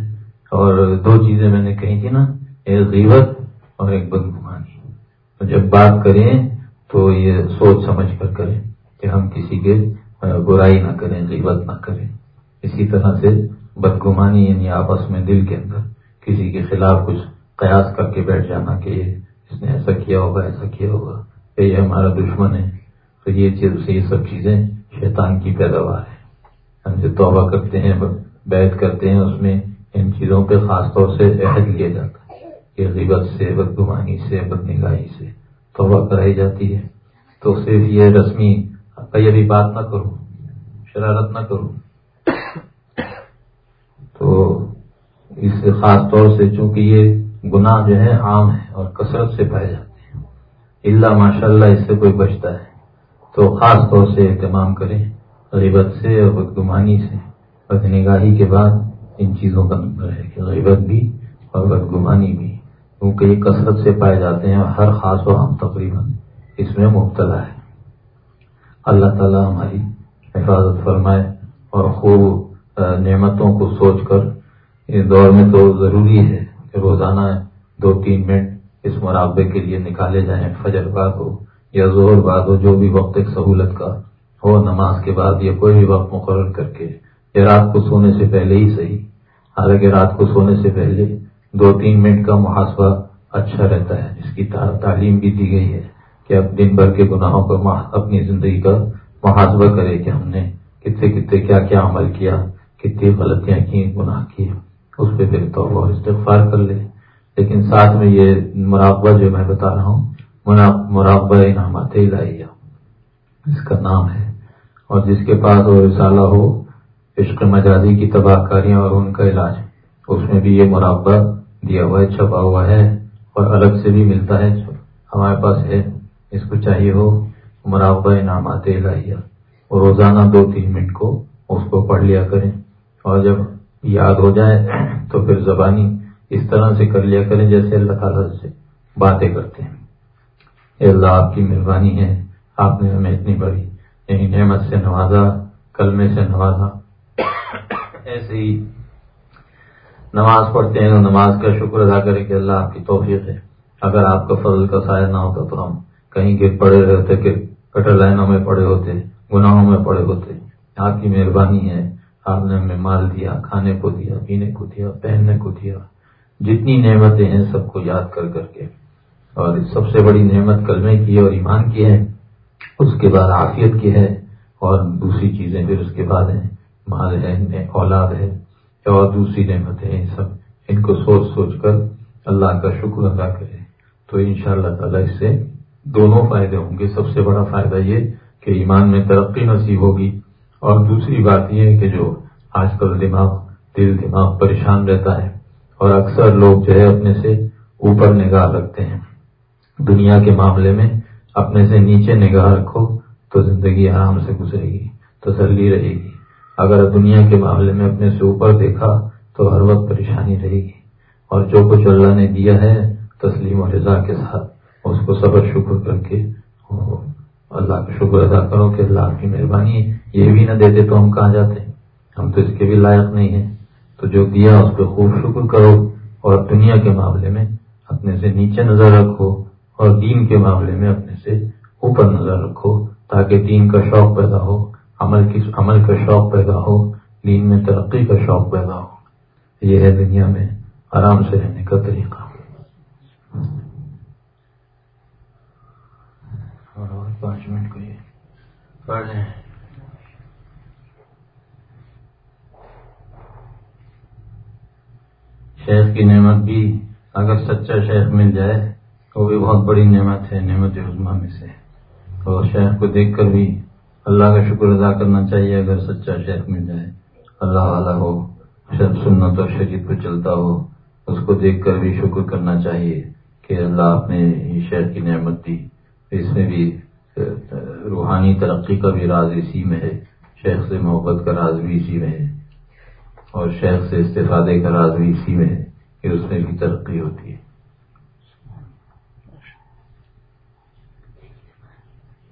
اور دو چیزیں میں نے کہی تھی نا، ایک غیبت اور ایک بدگمانی۔ تو جب بات کریں تو یہ سوچ سمجھ کر کریں کہ ہم کسی کے برائی نہ کریں، غیبت نہ کریں۔ اسی طرح سے بدگمانی یعنی آپس میں دل کے اندر کسی کے خلاف کچھ قیاس کر کے بیٹھ جانا کہ اس نے ایسا کیا ہوگا، ایسا کیا ہوگا۔ کہ یہ ہمارا دشمن ہے۔ تو یہ چیز، یہ سب چیزیں شیطان کی پیداوار ہے ہم جو توبہ کرتے ہیں بیت کرتے ہیں، اس میں ان چیزوں پہ خاص طور سے عہد لیا جاتا ہے کہ غیبت سے، بدگمانی سے بد نگاہی سے توبہ کرائی جاتی ہے۔ تو صرف یہ رسمی کئی ابھی بات نہ کروں شرارت نہ کروں تو اس سے خاص طور سے چونکہ یہ گناہ جو ہے عام ہے اور کثرت سے پائے جاتے ہیں۔ اللہ ماشاء اللہ اس سے کوئی بچتا ہے۔ تو خاص طور سے اہتمام کریں غیبت سے اور بدگمانی سے۔ بد نگاہی کے بعد ان چیزوں کا نمبر ہے کہ غیبت بھی اور بدگمانی بھی۔ کیونکہ یہ کثرت سے پائے جاتے ہیں اور ہر خاص و عام تقریباً اس میں مبتلا ہے۔ اللہ تعالی ہماری حفاظت فرمائے اور خوب نعمتوں کو سوچ کر اس دور میں تو ضروری ہے کہ روزانہ دو تین منٹ اس مراقبے کے لیے نکالے جائیں، فجر بعد ہو یا زور بعد ہو، جو بھی وقت ایک سہولت کا ہو، نماز کے بعد یا کوئی بھی وقت مقرر کر کے، یا رات کو سونے سے پہلے ہی صحیح حالانکہ رات کو سونے سے پہلے دو تین منٹ کا محاسبہ اچھا رہتا ہے اس کی تعلیم بھی دی گئی ہے کہ اب دن بھر کے گناہوں پر اپنی زندگی کا محاسبہ کرے کہ ہم نے کتنے کتنے کیا کیا عمل کیا، کتنی غلطیاں کی گناہ کی اس پہ پھر تو اور استغفار کر لے۔ لیکن ساتھ میں یہ مراقبہ جو میں بتا رہا ہوں مراقبہ انعامات الہیہ، اس کا نام ہے۔ اور جس کے پاس وہ رسالہ ہو عشق مجازی کی تباہ کاریاں اور ان کا علاج۔ اس میں بھی یہ مراقبہ دیا ہوا ہے، چھپا ہوا ہے اور الگ سے بھی ملتا ہے۔ ہمارے پاس ہے، اس کو چاہیے ہو مراقبہ انعامات الہیہ۔ اور روزانہ دو تین منٹ کو اس کو پڑھ لیا کریں۔ اور جب یاد ہو جائے تو پھر زبانی اس طرح سے کر لیا کریں جیسے اللہ تعالیٰ سے باتیں کرتے ہیں۔ اے اللہ، آپ کی مہربانی ہے، آپ نے ہمیں اتنی بڑی یعنی نعمت سے نوازا کلمے سے نوازا۔ ایسے ہی نماز پڑھتے ہیں نماز کا شکر ادا کرے کہ اللہ آپ کی توفیق ہے۔ اگر آپ کا فضل کا سایہ نہ ہوتا تو ہم کہیں گر پڑے رہتے، کہ کٹر لائنوں میں پڑے ہوتے، گناہوں میں پڑے ہوتے۔ آپ کی مہربانی ہے۔ آپ نے ہمیں مال دیا، کھانے کو دیا، پینے کو دیا، پہننے کو دیا۔ جتنی نعمتیں ہیں سب کو یاد کر کر کے۔ اور سب سے بڑی نعمت کلمے کی ہے اور ایمان کی ہے، اس کے بعد عافیت کی ہے۔ اور دوسری چیزیں پھر اس کے بعد ہیں۔ مال ہے اولاد ہے اور دوسری نعمتیں ہیں سب۔ ان کو سوچ سوچ کر اللہ کا شکر ادا کرے تو ان شاء اللہ تعالی اس سے دونوں فائدے ہوں گے۔ سب سے بڑا فائدہ یہ کہ ایمان میں ترقی نصیب ہوگی۔ اور دوسری بات یہ ہے کہ جو آج کل دماغ، دل دماغ پریشان رہتا ہے اور اکثر لوگ جو ہے اپنے سے اوپر نگاہ رکھتے ہیں۔ دنیا کے معاملے میں اپنے سے نیچے نگاہ رکھو تو زندگی آرام سے گزرے گی، تسلی رہے گی۔ اگر دنیا کے معاملے میں اپنے سے اوپر دیکھا تو ہر وقت پریشانی رہے گی۔ اور جو کچھ اللہ نے دیا ہے، تسلیم و رضا کے ساتھ۔ اس کو صبر، شکر کر کے اللہ کا شکر ادا کرو کہ اللہ کی مہربانی ہے یہ بھی نہ دیتے تو ہم کہاں جاتے۔ ہم تو اس کے بھی لائق نہیں ہیں۔ تو جو دیا، اس پہ خوب شکر کرو۔ اور دنیا کے معاملے میں اپنے سے نیچے نظر رکھو۔ اور دین کے معاملے میں اپنے سے اوپر نظر رکھو، تاکہ دین کا شوق پیدا ہو۔ عمل کی عمل کا شوق پیدا ہو دین میں ترقی کا شوق پیدا ہو۔ یہ ہے دنیا میں آرام سے رہنے کا طریقہ۔ اور پانچ منٹ کو یہ۔ شیخ کی نعمت بھی اگر سچا شیخ مل جائے تو بھی بہت بڑی نعمت ہے نعمت عظما میں سے۔ اور شیخ کو دیکھ کر بھی اللہ کا شکر ادا کرنا چاہیے، اگر سچا شیخ مل جائے۔ اللہ والا ہو، شب سنت اور شریف پہ چلتا ہو، اس کو دیکھ کر بھی شکر کرنا چاہیے کہ اللہ آپ نے شیخ کی نعمت دی۔ اس میں بھی روحانی ترقی کا بھی راز اسی میں ہے۔ شیخ سے محبت کا راز بھی اسی میں ہے۔ اور شیخ سے استفادے کا راز بھی اسی میں ہے کہ اس میں بھی ترقی ہوتی ہے۔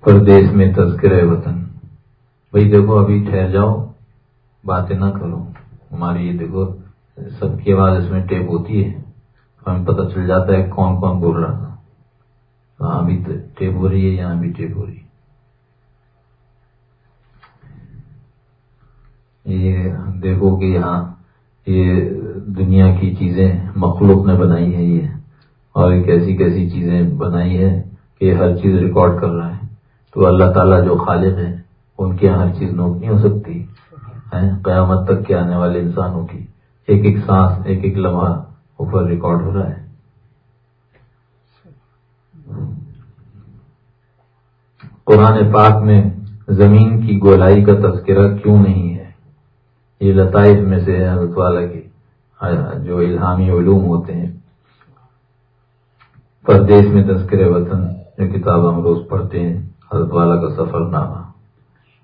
پردیش میں تذکر وطن۔ بھائی دیکھو، ابھی ٹھہر جاؤ، باتیں نہ کرو۔ ہماری یہ دیکھو، سب کی آواز اس میں ٹیپ ہوتی ہے۔ ہمیں پتہ چل جاتا ہے کون کون بول رہا تھا۔ وہاں بھی ٹیپ ہو رہی ہے، یہاں بھی ٹیپ ہو رہی ہے۔ یہ دیکھو کہ یہاں یہ دنیا کی چیزیں مخلوق نے بنائی ہے یہ۔ اور ایک ایسی کیسی چیزیں بنائی ہے کہ ہر چیز ریکارڈ کر رہا ہے۔ تو اللہ تعالیٰ جو خالق ہیں ان کی ہر چیز نوٹ نہیں ہو سکتی۔ قیامت تک کے آنے والے انسانوں کی ایک ایک سانس، ایک ایک لمحہ اوپر ریکارڈ ہو رہا ہے۔ قرآن پاک میں زمین کی گولائی کا تذکرہ کیوں نہیں ہے؟ یہ لطائف میں سے ہے حضرت والا کی جو الہامی علوم ہوتے ہیں۔ پردیش میں تذکر وطن جو کتاب ہم روز پڑھتے ہیں، حضرت والا کا سفر نامہ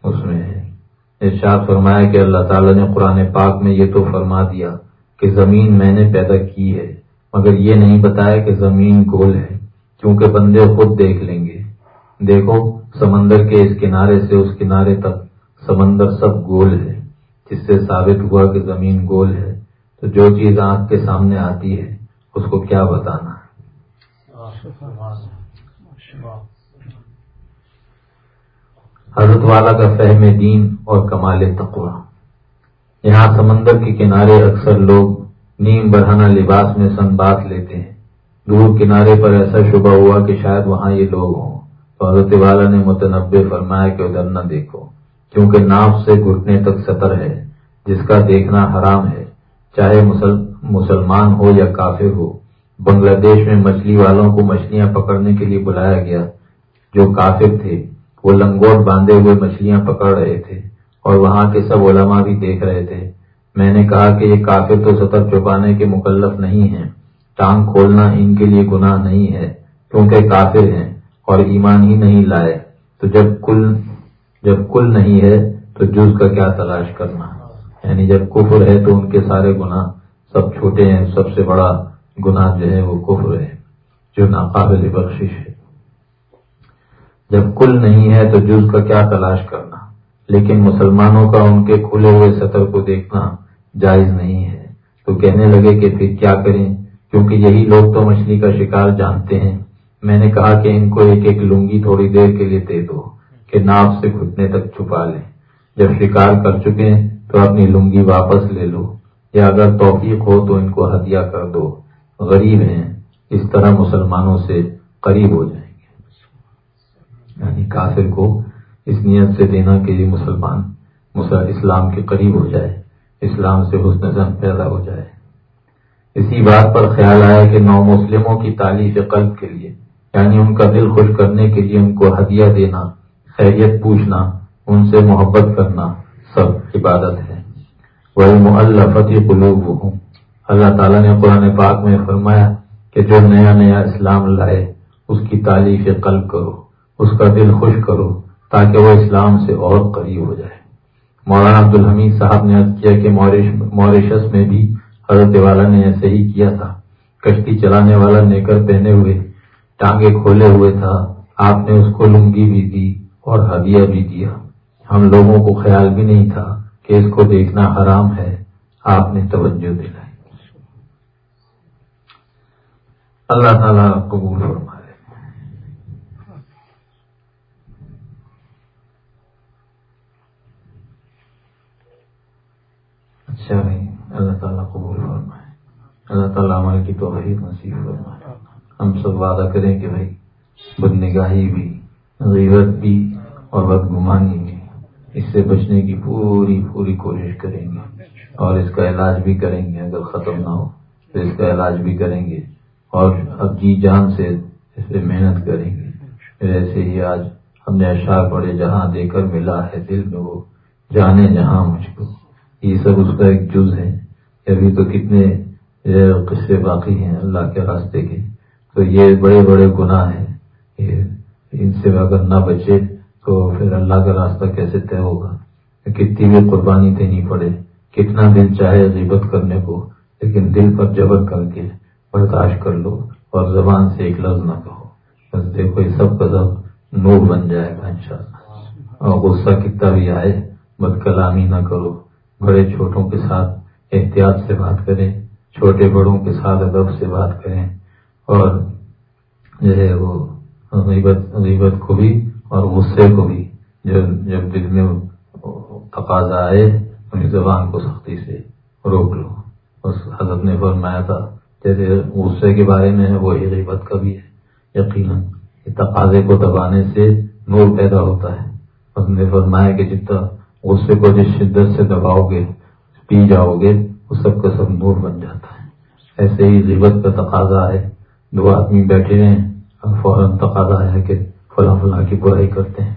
اس میں ہے ارشاد فرمایا کہ اللہ تعالیٰ نے قرآن پاک میں یہ تو فرما دیا کہ زمین میں نے پیدا کی ہے، مگر یہ نہیں بتایا کہ زمین گول ہے، کیونکہ بندے خود دیکھ لیں گے۔ دیکھو، سمندر کے اس کنارے سے اس کنارے تک سمندر سب گول ہے، جس سے ثابت ہوا کہ زمین گول ہے۔ تو جو چیز آنکھ کے سامنے آتی ہے، اس کو کیا بتانا؟ حضرت والا کا فہم دین اور کمال تقوا یہاں سمندر کے کنارے اکثر لوگ نیم برہنا لباس میں سن بات لیتے ہیں۔ دور کنارے پر ایسا شبہ ہوا کہ شاید وہاں یہ لوگ ہوں۔ تو حضرت والا نے متنوع فرمایا کہ ادھر نہ دیکھو، کیونکہ ناف سے گھٹنے تک سطر ہے، جس کا دیکھنا حرام ہے۔ چاہے مسلمان ہو یا کافر ہو، بنگلہ دیش میں مچھلی والوں کو مچھلیاں پکڑنے کے لیے بلایا گیا، جو کافر تھے۔ وہ لنگوٹ باندھے ہوئے مچھلیاں پکڑ رہے تھے اور وہاں کے سب علماء بھی دیکھ رہے تھے۔ میں نے کہا کہ یہ کافر تو سطر چھپانے کے مکلف نہیں ہیں۔ ٹانگ کھولنا ان کے لیے گناہ نہیں ہے، کیونکہ کافر ہیں اور ایمان ہی نہیں لائے۔ تو جب کل جب کل نہیں ہے تو جز کا کیا تلاش کرنا؟ یعنی جب کفر ہے تو ان کے سارے گناہ سب چھوٹے ہیں، سب سے بڑا گناہ جو ہے وہ کفر ہے، جو ناقابل بخشش ہے۔ جب کل نہیں ہے تو جز کا کیا تلاش کرنا؟ لیکن مسلمانوں کا ان کے کھلے ہوئے سطر کو دیکھنا جائز نہیں ہے۔ تو کہنے لگے کہ پھر کیا کریں؟ کیونکہ یہی لوگ تو مچھلی کا شکار جانتے ہیں۔ میں نے کہا کہ ان کو ایک ایک لنگی تھوڑی دیر کے لیے دے دو، کہ ناف سے گھٹنے تک چھپا لیں۔ جب شکار کر چکے تو اپنی لنگی واپس لے لو۔ یا اگر توفیق ہو تو ان کو ہدیہ کر دو۔ غریب ہیں، اس طرح مسلمانوں سے قریب ہو جائیں۔ یعنی کافر کو اس نیت سے دینا کہ یہ مسلمان اسلام کے قریب ہو جائے، اسلام سے حسن زن پیدا ہو جائے۔ اسی بات پر خیال آیا کہ نو مسلموں کی تعلیف قلب کے لیے یعنی ان کا دل خوش کرنے کے لیے ان کو ہدیہ دینا، خیریت پوچھنا، ان سے محبت کرنا سب عبادت ہے۔ وہ ملفتی قلوب ہوں اللہ تعالیٰ نے قرآن پاک میں فرمایا کہ جو نیا نیا اسلام لائے، اس کی تعلیف قلب کرو۔ اس کا دل خوش کرو تاکہ وہ اسلام سے اور قریب ہو جائے۔ مولانا عبد الحمید صاحب نے کیا کہ موریشس میں بھی حضرت والا نے ایسے ہی کیا تھا۔ کشتی چلانے والا نیکر پہنے ہوئے، ٹانگے کھولے ہوئے تھا۔ آپ نے اس کو لنگی بھی دی اور ہدیہ بھی دیا۔ ہم لوگوں کو خیال بھی نہیں تھا کہ اس کو دیکھنا حرام ہے۔ آپ نے توجہ دلائی۔ اللہ تعالیٰ قبول فرمائے۔ اچھا اللہ تعالیٰ قبول فرمائے اللہ تعالیٰ عمل کی توحید نصیب فرمائے ہم سب وعدہ کریں کہ بھائی بد نگاہی بھی غیرت بھی اور بد گمانی بھی اس سے بچنے کی پوری پوری کوشش کریں گے اور اس کا علاج بھی کریں گے اگر ختم نہ ہو تو اس کا علاج بھی کریں گے اور اب جی جان سے اس پہ محنت کریں گے پھر ایسے ہی آج ہم نے اشار پڑے جہاں دے کر ملا ہے دل میں وہ جانے جہاں مجھ کو یہ سب اس کا ایک جز ہے ابھی تو کتنے قصے باقی ہیں اللہ کے راستے کے۔ تو یہ بڑے بڑے گناہ ہیں۔ ان سے اگر نہ بچے تو پھر اللہ کا راستہ کیسے طے ہوگا؟ کتنی بھی قربانی دینی پڑے، کتنا دل چاہے غیبت کرنے کو، لیکن دل پر جبر کر کے برداشت کر لو اور زبان سے ایک لفظ نہ کہو۔ بس دیکھو، یہ سب کا سب نور بن جائے گا انشاءاللہ۔ اور غصہ کتنا بھی آئے بد کلامی نہ کرو۔ بڑے چھوٹوں کے ساتھ احتیاط سے بات کریں، چھوٹے بڑوں کے ساتھ ادب سے بات کریں اور جو ہے وہ غیبت کو بھی اور غصے کو بھی جب دل میں تقاضا آئے، اپنی زبان کو سختی سے روک لو۔ اس حضرت نے فرمایا تھا، جیسے غصے کے بارے میں ہے، وہی غیبت کا بھی ہے۔ یقیناً تقاضے کو دبانے سے نور پیدا ہوتا ہے۔ اس نے فرمایا کہ جتنا غصے کو جس شدت سے دباؤ گے، پی جاؤ گے، وہ سب کا سب نور بن جاتا ہے۔ ایسے ہی غیبت کا تقاضا ہے۔ دو آدمی بیٹھے ہیں اور فوراً تقاضا ہے کہ فلاں فلاں کی برائی کرتے ہیں۔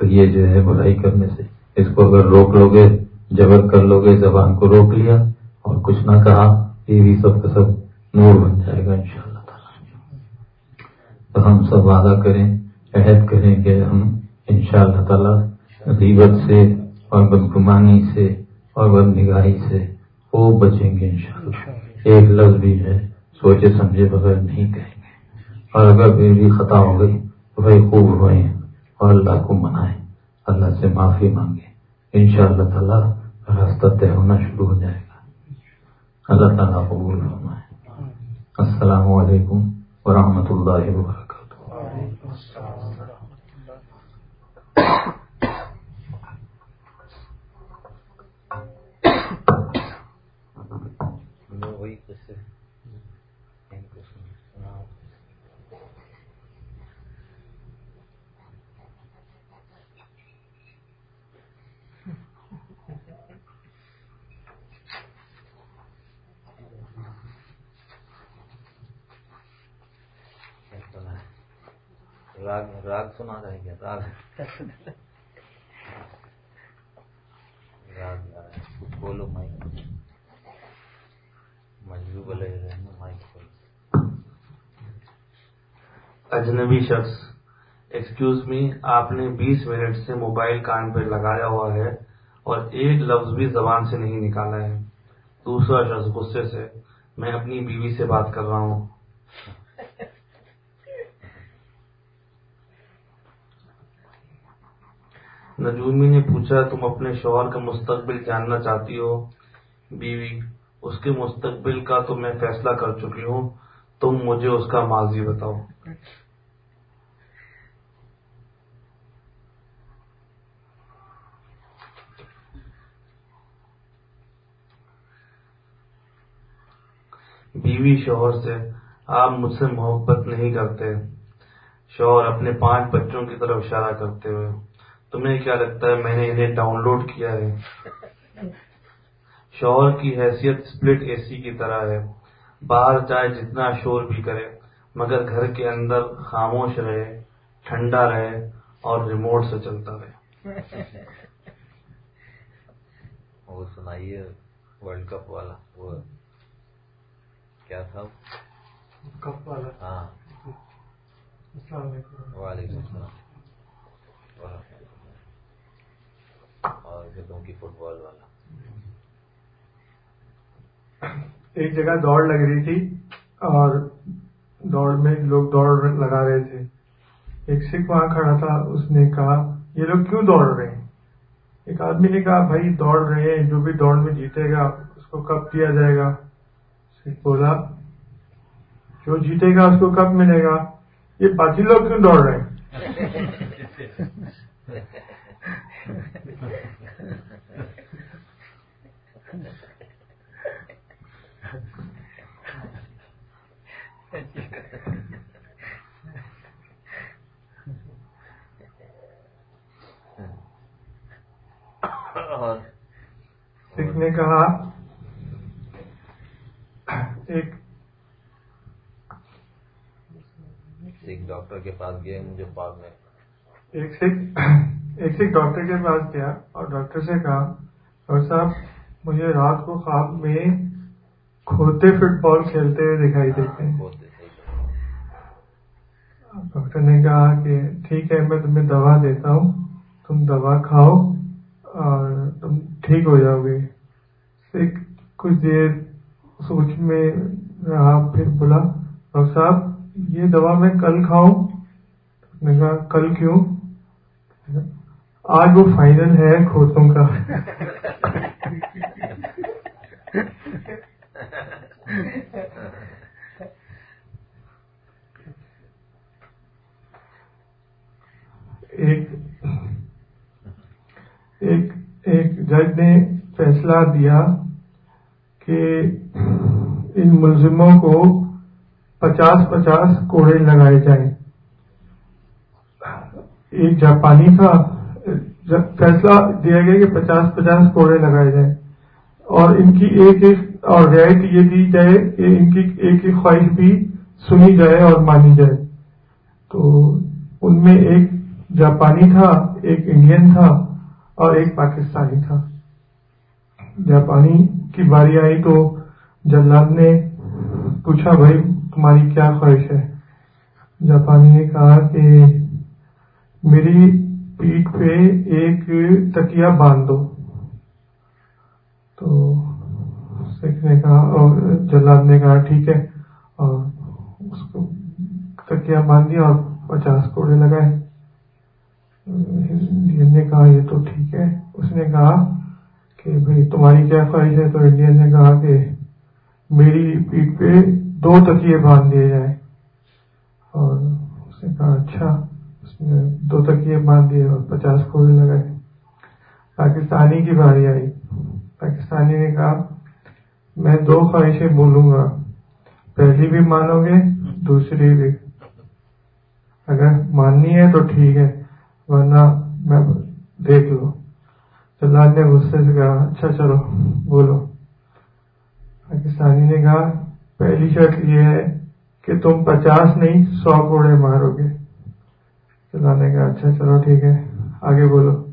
تو یہ جو ہے برائی کرنے سے، اس کو اگر روک لو گے جبر کر لو گے زبان کو روک لیا اور کچھ نہ کہا، یہ بھی سب کا سب نور بن جائے گا ان شاء اللہ تعالیٰ۔ تو ہم سب وعدہ کریں، عہد کریں کہ ہم ان شاء اللہ تعالیٰ غیبت سے اور بدگمانی سے اور بد نگاہی سے خوب بچیں گے انشاءاللہ۔ ایک لفظ بھی ہے سوچے سمجھے بغیر نہیں کہیں گے۔ اور اگر پھر بھی خطا ہو گئی تو بھائی خوب روئیں اور اللہ کو منائیں۔ اللہ سے معافی مانگے ان شاء اللہ تعالیٰ راستہ طے ہونا شروع ہو جائے گا۔ اللہ تعالیٰ قبول فرمائے۔ السلام علیکم ورحمۃ اللہ وبرکاتہ۔ یعنی راگ راگ سنا رہے کیا؟ راگ بولو مائک مجلوب لے رہے ہیں مائک کھولو اجنبی شخص ایکسکیوز می آپ نے بیس منٹ سے موبائل کان پہ لگایا ہوا ہے اور ایک لفظ بھی زبان سے نہیں نکالا ہے۔ دوسرا شخص غصے سے، میں اپنی بیوی سے بات کر رہا ہوں۔ نجومی نے پوچھا، تم اپنے شوہر کا مستقبل جاننا چاہتی ہو؟ بیوی، اس کے مستقبل کا تو میں فیصلہ کر چکی ہوں، تم مجھے اس کا ماضی بتاؤ۔ بیوی شوہر سے آپ مجھ سے محبت نہیں کرتے۔ شوہر اپنے پانچ بچوں کی طرف اشارہ کرتے ہوئے، تمہیں کیا لگتا ہے میں نے انہیں ڈاؤن لوڈ کیا ہے؟ شوہر کی حیثیت اسپلٹ اے سی کی طرح ہے۔ باہر جائے جتنا شور بھی کرے، مگر گھر کے اندر خاموش رہے، ٹھنڈا رہے اور ریموٹ سے چلتا رہے۔ وہ سنائیے ورلڈ کپ والا وہ کیا تھا؟ ہاں۔ السلام علیکم۔ وعلیکم السلام۔ اور گدوں کی فٹ بال والا۔ ایک جگہ دوڑ لگ رہی تھی اور دوڑ میں لوگ دوڑ لگا رہے تھے۔ ایک سکھ وہاں کھڑا تھا اس نے کہا یہ لوگ کیوں دوڑ رہے ہیں؟ ایک آدمی نے کہا بھائی دوڑ رہے ہیں جو بھی دوڑ میں جیتے گا اس کو کب دیا جائے گا؟ بولا جو جیتے گا؟ اس کو کب ملے گا؟ یہ باقی لوگ کیوں دوڑ رہے ہیں؟ سکھ نے کہا ایک ایک ڈاکٹر کے پاس گئے مجھے میں۔ ایک سکھ ایک سکھ ڈاکٹر کے پاس گیا اور ڈاکٹر سے کہا ڈاکٹر صاحب مجھے رات کو خواب میں کھوتے فٹ بال کھیلتے ہوئے دکھائی دیتے ہیں۔ ڈاکٹر نے کہا کہ ٹھیک ہے میں تمہیں دوا دیتا ہوں۔ تم دوا کھاؤ اور تم ٹھیک ہو جاؤ گے۔ ایک کچھ دیر سوچ میں رہا، پھر بولا، ڈاکٹر صاحب، یہ دوا میں کل کھاؤں؟ میں کہا، کل کیوں؟ آج وہ فائنل ہے کھوتوں کا۔ ایک ایک ایک جج نے فیصلہ دیا۔ کہ ان ملزموں کو پچاس پچاس کوڑے لگائے جائیں۔ ایک جاپانی تھا فیصلہ دیا گیا کہ پچاس پچاس کوڑے لگائے جائیں۔ اور ان کی ایک ایک اور رعایت یہ دی جائے کہ ان کی ایک ایک خواہش بھی سنی جائے اور مانی جائے۔ تو ان میں ایک جاپانی تھا، ایک انڈین تھا اور ایک پاکستانی تھا۔ جاپانی کی باری آئی تو جلاد نے پوچھا، بھائی، تمہاری کیا خواہش ہے؟ جاپانی نے کہا کہ، میری پیٹ پہ ایک تکیا باندھ دو. تو سکھ نے کہا اور جلاد نے کہا، ٹھیک ہے. اور اس کو تکیا باندھ دیا اور پچاس کوڑے لگائے۔ نے کہا، یہ تو ٹھیک ہے. اس نے کہا کہ بھائی تمہاری کیا خواہش ہے؟ تو انڈین نے کہا کہ میری پیٹ پہ دو تکیے باندھ دیے جائیں۔ اور اس نے کہا اچھا اس نے دو تکیے باندھ دیے اور پچاس کوڑے لگائے۔ پاکستانی کی باری آئی۔ پاکستانی نے کہا، میں دو خواہشیں بولوں گا۔ پہلی بھی مانو گے، دوسری بھی۔ اگر ماننی ہے تو ٹھیک ہے، ورنہ میں دیکھ لو جلال نے غصے سے کہا اچھا چلو، بولو۔ پاکستانی نے کہا، پہلی شرط یہ ہے کہ تم پچاس نہیں، سو کوڑے مارو گے۔ جلال نے کہا اچھا چلو، ٹھیک ہے، آگے بولو۔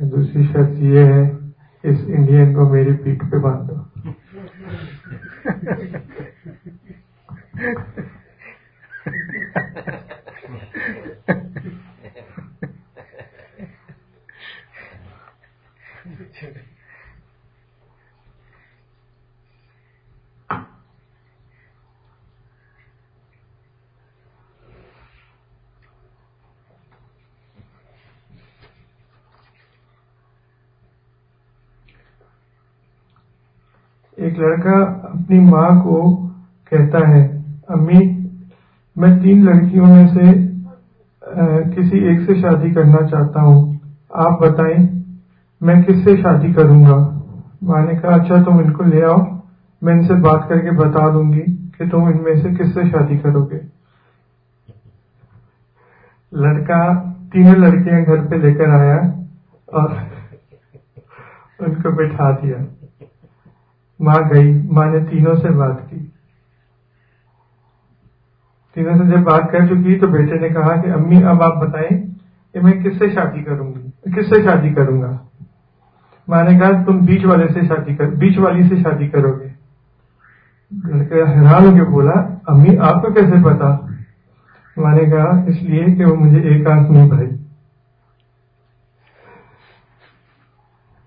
دوسری شرط یہ ہے، اس انڈین کو میری پیٹ پہ باندھ دو ایک لڑکا اپنی ماں کو کہتا ہے، امی، میں تین لڑکیوں میں سے کسی ایک سے شادی کرنا چاہتا ہوں۔ آپ بتائیں، میں کس سے شادی کروں گا؟ ماں نے کہا اچھا تم ان کو لے آؤ، میں ان سے بات کر کے بتا دوں گی کہ تم ان میں سے کس سے شادی کرو گے۔ لڑکا تینوں لڑکیاں گھر پہ لے کر آیا اور ان کو بٹھا دیا۔ ماں گئی، ماں نے تینوں سے بات کی۔ تینوں سے جب بات کر چکی تو بیٹے نے کہا کہ امی، اب آپ بتائیں کہ میں کس سے شادی کروں گی؟ کس سے شادی کروں گا؟ ماں نے کہا، تم بیچ والے سے شادی کر، بیچ والی سے شادی کرو گے۔ لڑکا حیران ہو کے بولا، امی، آپ کو کیسے پتا؟ ماں نے کہا، اس لیے کہ وہ مجھے ایک آنکھ نہیں بھائی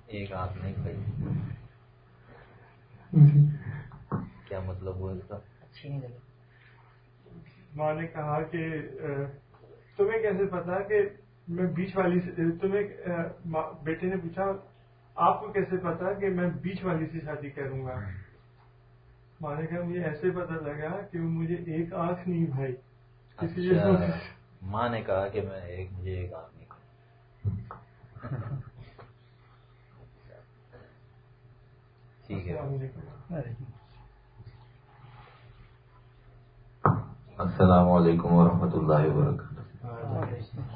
ایک آنکھ نہیں بھائی کیا مطلب ہوا اس کا؟ اچھی نہیں لگی۔ ماں نے کہا کہ تمہیں کیسے پتا کہ میں بیچ والی سے تمہیں بیٹے نے پوچھا آپ کو کیسے پتا کہ میں بیچ والی سے شادی کروں گا؟ ماں نے کہا مجھے ایسے پتا لگا کہ وہ مجھے ایک آنکھ نہیں بھائی۔ اس لیے ماں نے کہا کہ میں ایک مجھے ایک آنکھ نہیں ٹھیک ہے۔ السلام علیکم۔ ورحمۃ اللہ وبرکاتہ۔